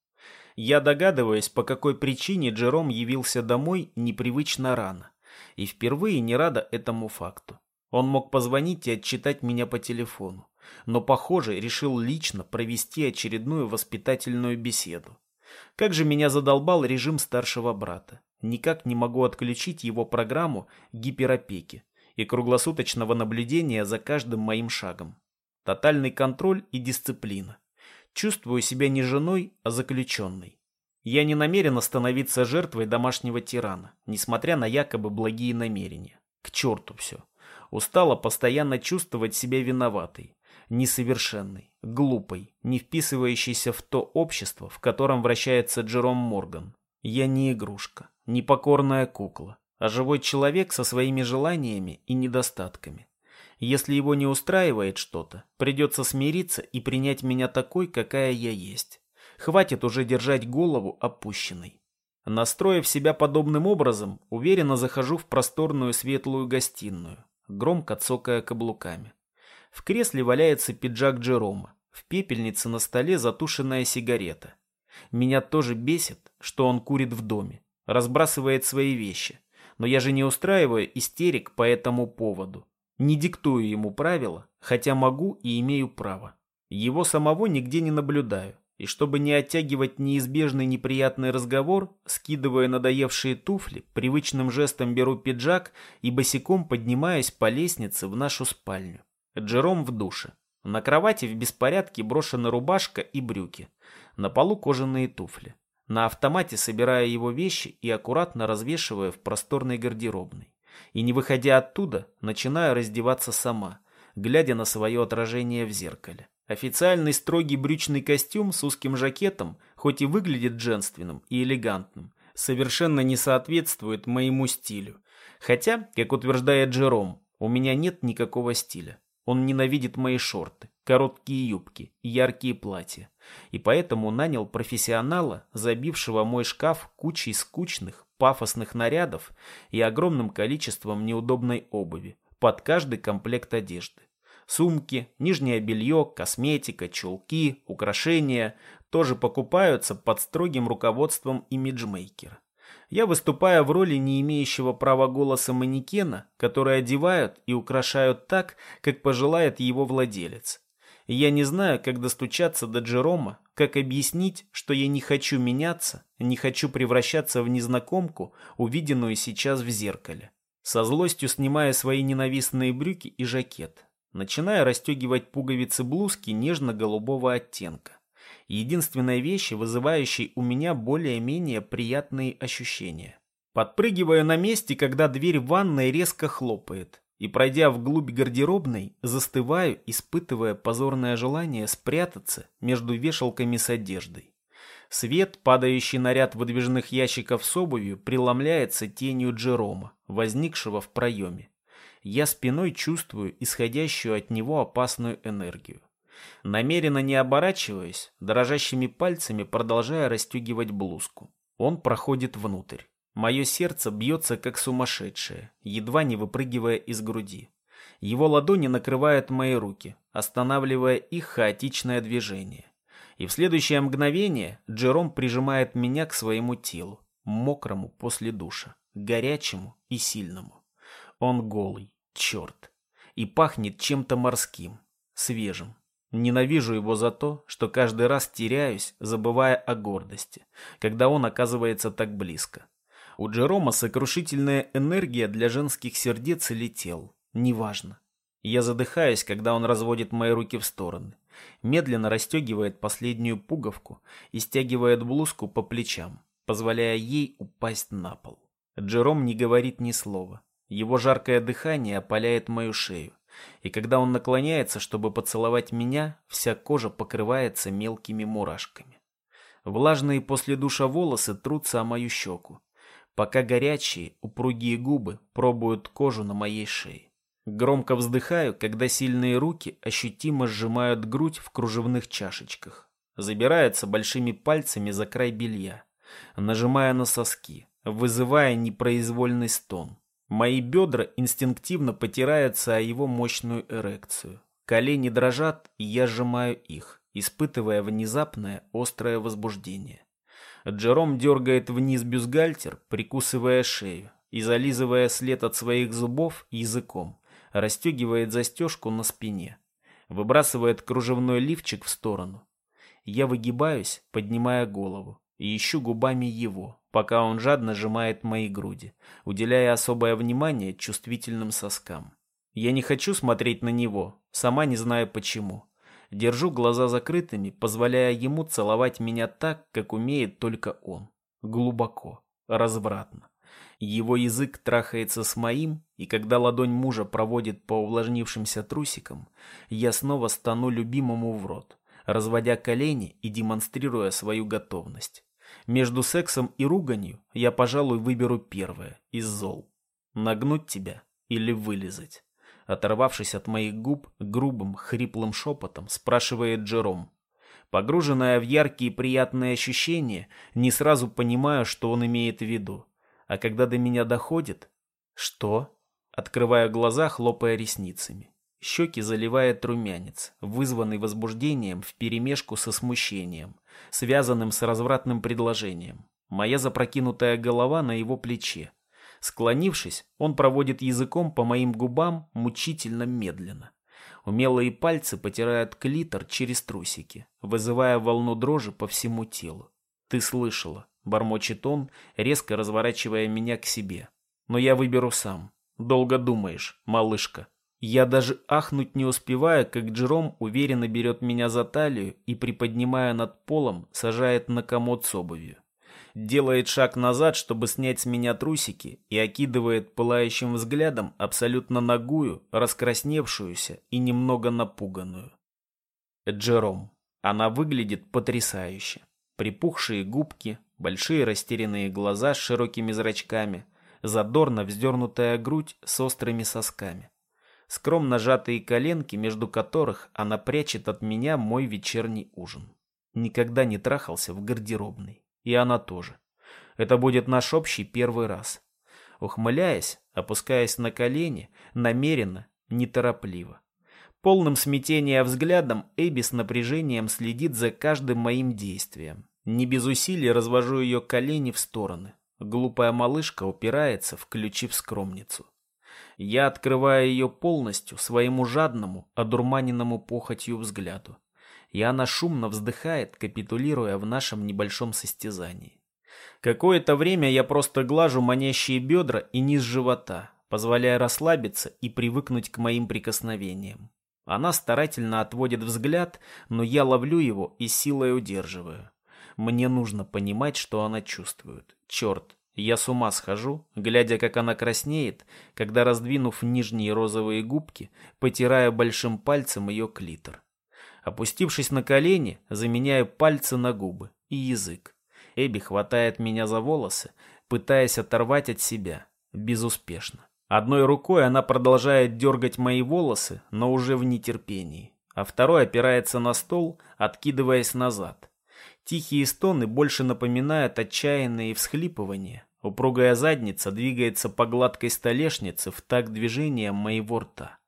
Я догадываюсь, по какой причине Джером явился домой непривычно рано, и впервые не рада этому факту. Он мог позвонить и отчитать меня по телефону, но, похоже, решил лично провести очередную воспитательную беседу. Как же меня задолбал режим старшего брата. Никак не могу отключить его программу гиперопеки и круглосуточного наблюдения за каждым моим шагом. Тотальный контроль и дисциплина. Чувствую себя не женой, а заключенной. Я не намерен становиться жертвой домашнего тирана, несмотря на якобы благие намерения. К черту все. Устала постоянно чувствовать себя виноватой, несовершенной, глупой, не вписывающейся в то общество, в котором вращается Джером Морган. Я не игрушка, не покорная кукла, а живой человек со своими желаниями и недостатками. Если его не устраивает что-то, придется смириться и принять меня такой, какая я есть. Хватит уже держать голову опущенной. Настроив себя подобным образом, уверенно захожу в просторную светлую гостиную, громко цокая каблуками. В кресле валяется пиджак Джерома, в пепельнице на столе затушенная сигарета. Меня тоже бесит, что он курит в доме, разбрасывает свои вещи, но я же не устраиваю истерик по этому поводу. Не диктую ему правила, хотя могу и имею право. Его самого нигде не наблюдаю. И чтобы не оттягивать неизбежный неприятный разговор, скидывая надоевшие туфли, привычным жестом беру пиджак и босиком поднимаюсь по лестнице в нашу спальню. Джером в душе. На кровати в беспорядке брошена рубашка и брюки. На полу кожаные туфли на автомате собирая его вещи и аккуратно развешивая в просторной гардеробной. И не выходя оттуда, начинаю раздеваться сама, глядя на свое отражение в зеркале. Официальный строгий брючный костюм с узким жакетом, хоть и выглядит женственным и элегантным, совершенно не соответствует моему стилю. Хотя, как утверждает Джером, у меня нет никакого стиля. Он ненавидит мои шорты, короткие юбки и яркие платья, и поэтому нанял профессионала, забившего мой шкаф кучей скучных, пафосных нарядов и огромным количеством неудобной обуви под каждый комплект одежды. Сумки, нижнее белье, косметика, чулки, украшения тоже покупаются под строгим руководством имиджмейкера. Я выступаю в роли не имеющего права голоса манекена, который одевают и украшают так, как пожелает его владелец. Я не знаю, как достучаться до Джерома, как объяснить, что я не хочу меняться, не хочу превращаться в незнакомку, увиденную сейчас в зеркале. Со злостью снимая свои ненавистные брюки и жакет, начиная расстегивать пуговицы блузки нежно-голубого оттенка единственной вещи, вызывающей у меня более-менее приятные ощущения. Подпрыгиваю на месте, когда дверь ванной резко хлопает, и, пройдя вглубь гардеробной, застываю, испытывая позорное желание спрятаться между вешалками с одеждой. Свет, падающий на ряд выдвижных ящиков с обувью, преломляется тенью Джерома, возникшего в проеме. Я спиной чувствую исходящую от него опасную энергию. Намеренно не оборачиваясь, дрожащими пальцами продолжая расстегивать блузку. Он проходит внутрь. Мое сердце бьется как сумасшедшее, едва не выпрыгивая из груди. Его ладони накрывают мои руки, останавливая их хаотичное движение. И в следующее мгновение Джером прижимает меня к своему телу, мокрому после душа, горячему и сильному. Он голый, черт, и пахнет чем-то морским, свежим. Ненавижу его за то, что каждый раз теряюсь, забывая о гордости, когда он оказывается так близко. У Джерома сокрушительная энергия для женских сердец и летел. Неважно. Я задыхаюсь, когда он разводит мои руки в стороны. Медленно расстегивает последнюю пуговку и стягивает блузку по плечам, позволяя ей упасть на пол. Джером не говорит ни слова. Его жаркое дыхание опаляет мою шею. И когда он наклоняется, чтобы поцеловать меня, вся кожа покрывается мелкими мурашками. Влажные после душа волосы трутся о мою щеку, пока горячие, упругие губы пробуют кожу на моей шее. Громко вздыхаю, когда сильные руки ощутимо сжимают грудь в кружевных чашечках. Забираются большими пальцами за край белья, нажимая на соски, вызывая непроизвольный стон. Мои бедра инстинктивно потираются о его мощную эрекцию. Колени дрожат, и я сжимаю их, испытывая внезапное острое возбуждение. Джером дергает вниз бюстгальтер, прикусывая шею и зализывая след от своих зубов языком, расстегивает застежку на спине, выбрасывает кружевной лифчик в сторону. Я выгибаюсь, поднимая голову, и ищу губами его, пока он жадно сжимает мои груди, уделяя особое внимание чувствительным соскам. Я не хочу смотреть на него, сама не знаю почему. Держу глаза закрытыми, позволяя ему целовать меня так, как умеет только он. Глубоко, развратно. Его язык трахается с моим, и когда ладонь мужа проводит по увлажнившимся трусикам, я снова стану любимому в рот, разводя колени и демонстрируя свою готовность. Между сексом и руганью я, пожалуй, выберу первое, из зол. Нагнуть тебя или вылезать оторвавшись от моих губ, грубым, хриплым шепотом спрашивает Джером. Погруженная в яркие приятные ощущения, не сразу понимаю, что он имеет в виду. А когда до меня доходит... Что? Открываю глаза, хлопая ресницами. Щеки заливает румянец, вызванный возбуждением вперемешку со смущением, связанным с развратным предложением. Моя запрокинутая голова на его плече. Склонившись, он проводит языком по моим губам мучительно медленно. Умелые пальцы потирают клитор через трусики, вызывая волну дрожи по всему телу. «Ты слышала», — бормочет он, резко разворачивая меня к себе. «Но я выберу сам. Долго думаешь, малышка». Я даже ахнуть не успеваю, как Джером уверенно берет меня за талию и, приподнимая над полом, сажает на комод с обувью делает шаг назад, чтобы снять с меня трусики, и окидывает пылающим взглядом абсолютно нагую, раскрасневшуюся и немного напуганную. Джером. Она выглядит потрясающе. Припухшие губки, большие растерянные глаза с широкими зрачками, задорно вздернутая грудь с острыми сосками. Скромно сжатые коленки, между которых она прячет от меня мой вечерний ужин. Никогда не трахался в гардеробной. И она тоже. Это будет наш общий первый раз. Ухмыляясь, опускаясь на колени, намеренно, неторопливо. Полным смятения взглядом Эбби с напряжением следит за каждым моим действием. Не без усилий развожу ее колени в стороны. Глупая малышка упирается, включив скромницу. Я открываю ее полностью своему жадному, одурманенному похотью взгляду и она шумно вздыхает, капитулируя в нашем небольшом состязании. Какое-то время я просто глажу манящие бедра и низ живота, позволяя расслабиться и привыкнуть к моим прикосновениям. Она старательно отводит взгляд, но я ловлю его и силой удерживаю. Мне нужно понимать, что она чувствует. Черт, я с ума схожу, глядя, как она краснеет, когда, раздвинув нижние розовые губки, потираю большим пальцем ее клитор. Опустившись на колени, заменяю пальцы на губы и язык. Эбби хватает меня за волосы, пытаясь оторвать от себя. Безуспешно. Одной рукой она продолжает дергать мои волосы, но уже в нетерпении, а второй опирается на стол, откидываясь назад. Тихие стоны больше напоминают отчаянные всхлипывания. Упругая задница двигается по гладкой столешнице в такт движением моего рта.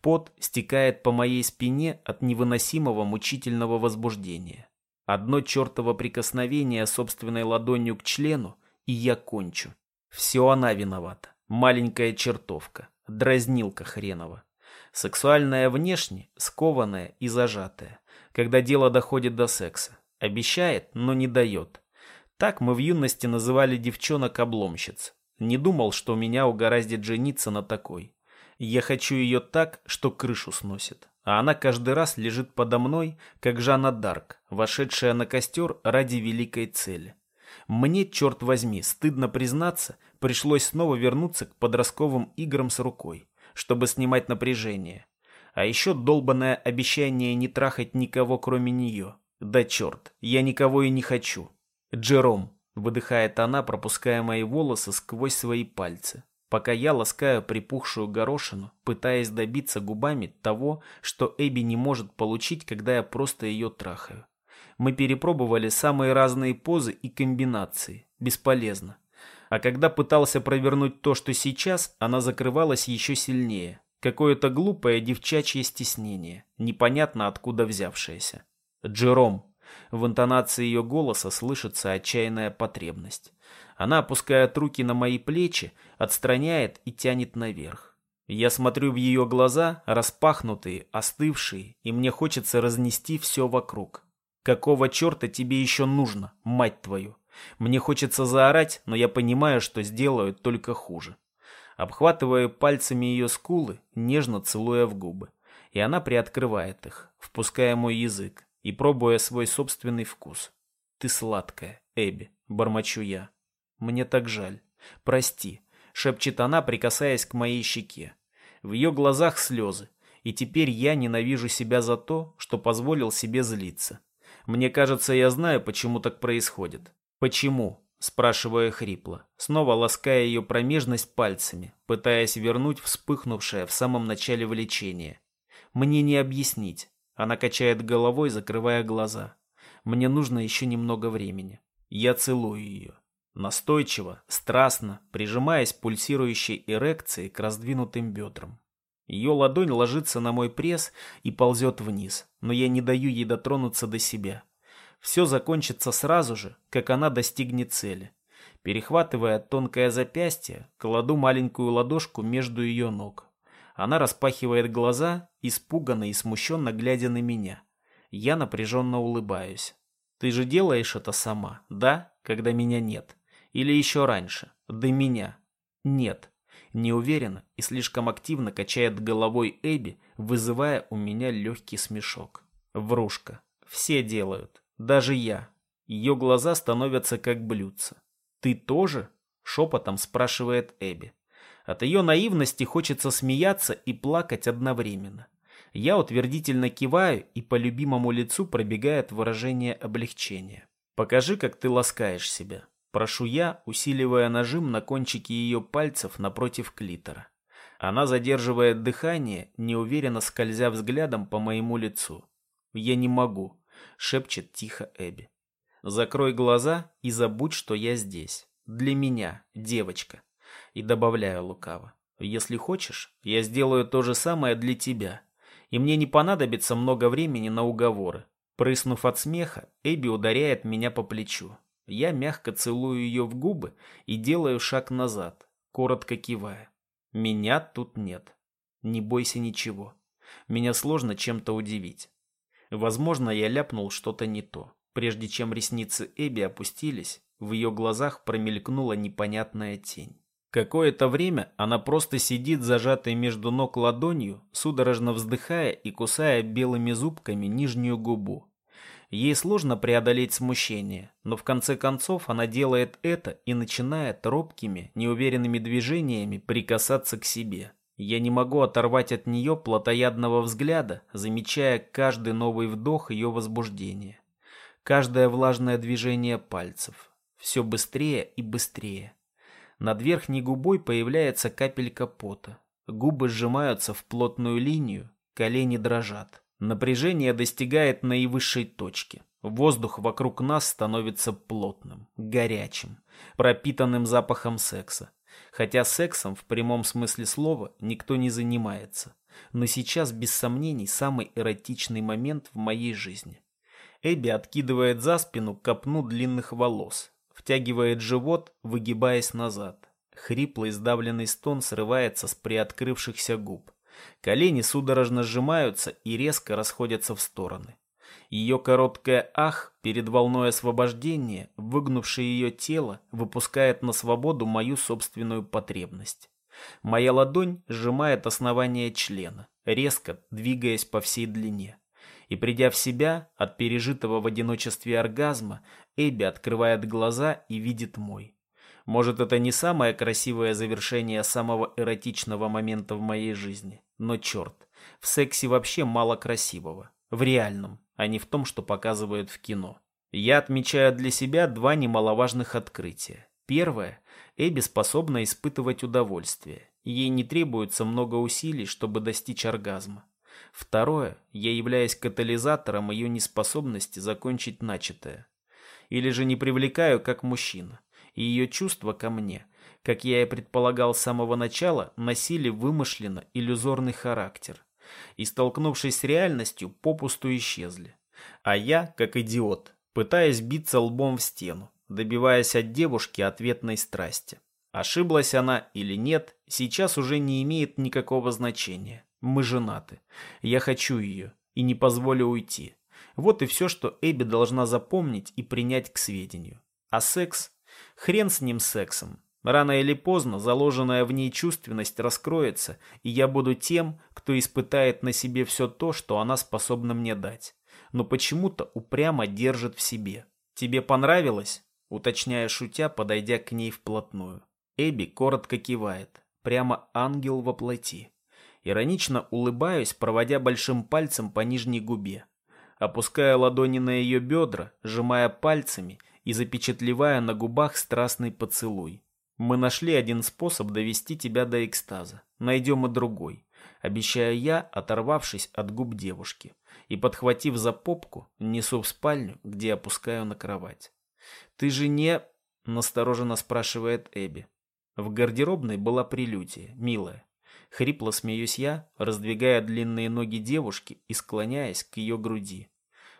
Пот стекает по моей спине от невыносимого мучительного возбуждения. Одно чертово прикосновение собственной ладонью к члену, и я кончу. Все она виновата. Маленькая чертовка. Дразнилка хренова. Сексуальная внешне, скованная и зажатая. Когда дело доходит до секса. Обещает, но не дает. Так мы в юности называли девчонок-обломщиц. Не думал, что меня угораздит жениться на такой. Я хочу ее так, что крышу сносит. А она каждый раз лежит подо мной, как Жанна Дарк, вошедшая на костер ради великой цели. Мне, черт возьми, стыдно признаться, пришлось снова вернуться к подростковым играм с рукой, чтобы снимать напряжение. А еще долбанное обещание не трахать никого, кроме нее. Да черт, я никого и не хочу. Джером, выдыхает она, пропуская мои волосы сквозь свои пальцы, пока я ласкаю припухшую горошину, пытаясь добиться губами того, что Эбби не может получить, когда я просто ее трахаю. Мы перепробовали самые разные позы и комбинации. Бесполезно. А когда пытался провернуть то, что сейчас, она закрывалась еще сильнее. Какое-то глупое девчачье стеснение, непонятно откуда взявшееся. Джером. В интонации ее голоса слышится отчаянная потребность. Она опускает руки на мои плечи, отстраняет и тянет наверх. Я смотрю в ее глаза, распахнутые, остывшие, и мне хочется разнести все вокруг. Какого черта тебе еще нужно, мать твою? Мне хочется заорать, но я понимаю, что сделаю только хуже. Обхватываю пальцами ее скулы, нежно целуя в губы. И она приоткрывает их, впуская мой язык и пробуя свой собственный вкус. Ты сладкая, Эбби, бормочу я. Мне так жаль. Прости, шепчет она, прикасаясь к моей щеке. В ее глазах слезы, и теперь я ненавижу себя за то, что позволил себе злиться. Мне кажется, я знаю, почему так происходит. Почему? Спрашиваю хрипло, снова лаская ее промежность пальцами, пытаясь вернуть вспыхнувшее в самом начале влечение. Мне не объяснить. Она качает головой, закрывая глаза. Мне нужно еще немного времени. Я целую ее. Настойчиво, страстно, прижимаясь пульсирующей эрекцией к раздвинутым бедрам. Ее ладонь ложится на мой пресс и ползет вниз, но я не даю ей дотронуться до себя. Все закончится сразу же, как она достигнет цели. Перехватывая тонкое запястье, кладу маленькую ладошку между ее ног. Она распахивает глаза, испуганно и смущенно глядя на меня. Я напряженно улыбаюсь. Ты же делаешь это сама, да, когда меня нет? Или еще раньше, до меня? Нет. Неуверенно и слишком активно качает головой Эбби, вызывая у меня легкий смешок. Врушка. Все делают. Даже я. Ее глаза становятся как блюдца. «Ты тоже?» — шепотом спрашивает Эбби. От ее наивности хочется смеяться и плакать одновременно. Я утвердительно киваю, и по любимому лицу пробегает выражение облегчения. «Покажи, как ты ласкаешь себя», Прошу я, усиливая нажим на кончике ее пальцев напротив клитора. Она задерживает дыхание, неуверенно скользя взглядом по моему лицу. «Я не могу», — шепчет тихо Эбби. «Закрой глаза и забудь, что я здесь. Для меня, девочка». И добавляю лукаво. «Если хочешь, я сделаю то же самое для тебя. И мне не понадобится много времени на уговоры». Прыснув от смеха, Эбби ударяет меня по плечу. Я мягко целую ее в губы и делаю шаг назад, коротко кивая. Меня тут нет. Не бойся ничего. Меня сложно чем-то удивить. Возможно, я ляпнул что-то не то. Прежде чем ресницы Эбби опустились, в ее глазах промелькнула непонятная тень. Какое-то время она просто сидит зажатой между ног ладонью, судорожно вздыхая и кусая белыми зубками нижнюю губу. Ей сложно преодолеть смущение, но в конце концов она делает это и начинает робкими, неуверенными движениями прикасаться к себе. Я не могу оторвать от нее плотоядного взгляда, замечая каждый новый вдох ее возбуждения. Каждое влажное движение пальцев. Все быстрее и быстрее. Над верхней губой появляется капелька пота. Губы сжимаются в плотную линию, колени дрожат. Напряжение достигает наивысшей точки. Воздух вокруг нас становится плотным, горячим, пропитанным запахом секса. Хотя сексом в прямом смысле слова никто не занимается. Но сейчас, без сомнений, самый эротичный момент в моей жизни. Эбби откидывает за спину копну длинных волос, втягивает живот, выгибаясь назад. Хриплый сдавленный стон срывается с приоткрывшихся губ. Колени судорожно сжимаются и резко расходятся в стороны. Ее короткое «ах» перед волной освобождения, выгнувшее ее тело, выпускает на свободу мою собственную потребность. Моя ладонь сжимает основание члена, резко двигаясь по всей длине. И придя в себя от пережитого в одиночестве оргазма, Эбби открывает глаза и видит мой. Может, это не самое красивое завершение самого эротичного момента в моей жизни, но черт, в сексе вообще мало красивого. В реальном, а не в том, что показывают в кино. Я отмечаю для себя два немаловажных открытия. Первое. Эбби способна испытывать удовольствие. Ей не требуется много усилий, чтобы достичь оргазма. Второе. Я являюсь катализатором ее неспособности закончить начатое. Или же не привлекаю как мужчина. И ее чувства ко мне, как я и предполагал с самого начала, носили вымышленно иллюзорный характер и, столкнувшись с реальностью, попусту исчезли. А я, как идиот, пытаясь биться лбом в стену, добиваясь от девушки ответной страсти. Ошиблась она или нет, сейчас уже не имеет никакого значения. Мы женаты. Я хочу ее и не позволю уйти. Вот и все, что Эбби должна запомнить и принять к сведению. А секс? Хрен с ним сексом. Рано или поздно заложенная в ней чувственность раскроется, и я буду тем, кто испытает на себе все то, что она способна мне дать. Но почему-то упрямо держит в себе. «Тебе понравилось?» Уточняя шутя, подойдя к ней вплотную. Эбби коротко кивает. Прямо ангел во плоти. Иронично улыбаюсь, проводя большим пальцем по нижней губе. Опуская ладони на ее бедра, сжимая пальцами и запечатлевая на губах страстный поцелуй. Мы нашли один способ довести тебя до экстаза. Найдем и другой. Обещаю я, оторвавшись от губ девушки. И, подхватив за попку, несу в спальню, где опускаю на кровать. «Ты же не...» — настороженно спрашивает Эбби. В гардеробной была прелюдия, милая. Хрипло смеюсь я, раздвигая длинные ноги девушки и склоняясь к ее груди.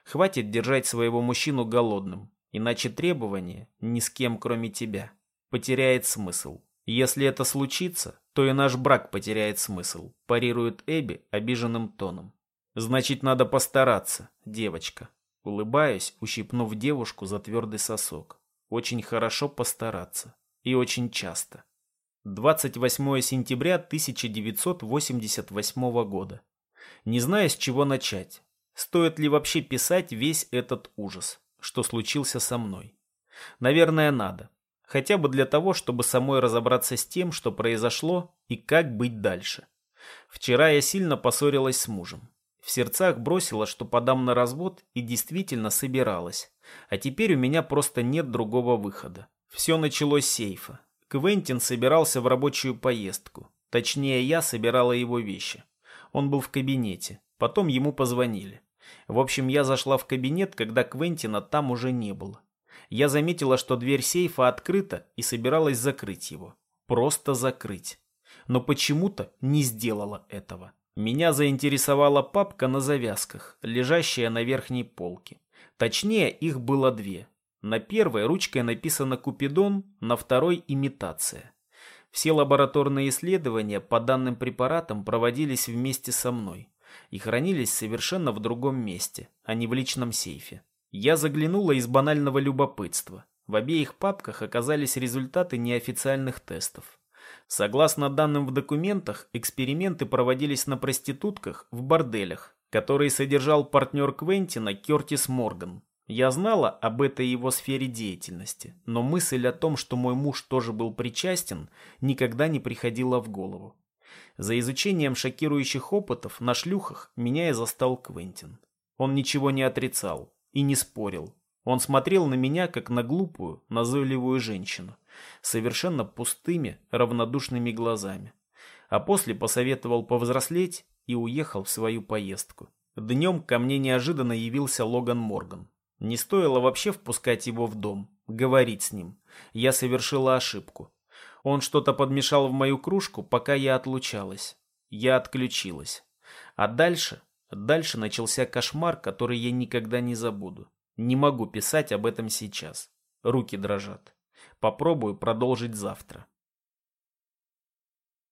Хватит держать своего мужчину голодным, иначе требования ни с кем, кроме тебя потеряет смысл. Если это случится, то и наш брак потеряет смысл, парирует Эбби обиженным тоном. Значит, надо постараться, девочка. Улыбаюсь, ущипнув девушку за твердый сосок. Очень хорошо постараться. И очень часто. 28 сентября 1988 года. Не знаю, с чего начать. Стоит ли вообще писать весь этот ужас, что случился со мной? Наверное, надо. Хотя бы для того, чтобы самой разобраться с тем, что произошло и как быть дальше. Вчера я сильно поссорилась с мужем. В сердцах бросила, что подам на развод и действительно собиралась. А теперь у меня просто нет другого выхода. Все началось с сейфа. Квентин собирался в рабочую поездку. Точнее, я собирала его вещи. Он был в кабинете. Потом ему позвонили. В общем, я зашла в кабинет, когда Квентина там уже не было я заметила, что дверь сейфа открыта и собиралась закрыть его. Просто закрыть. Но почему-то не сделала этого. Меня заинтересовала папка на завязках, лежащая на верхней полке. Точнее, их было две. На первой ручкой написано «Купидон», на второй «Имитация». Все лабораторные исследования по данным препаратам проводились вместе со мной и хранились совершенно в другом месте, а не в личном сейфе. Я заглянула из банального любопытства. В обеих папках оказались результаты неофициальных тестов. Согласно данным в документах, эксперименты проводились на проститутках в борделях, который содержал партнер Квентина Кертис Морган. Я знала об этой его сфере деятельности, но мысль о том, что мой муж тоже был причастен, никогда не приходила в голову. За изучением шокирующих опытов на шлюхах меня и застал Квентин. Он ничего не отрицал, и не спорил. Он смотрел на меня, как на глупую, назойливую женщину, совершенно пустыми, равнодушными глазами. А после посоветовал повзрослеть и уехал в свою поездку. Днем ко мне неожиданно явился Логан Морган. Не стоило вообще впускать его в дом, говорить с ним. Я совершила ошибку. Он что-то подмешал в мою кружку, пока я отлучалась. Я отключилась. А дальше Дальше начался кошмар, который я никогда не забуду. Не могу писать об этом сейчас. Руки дрожат. Попробую продолжить завтра.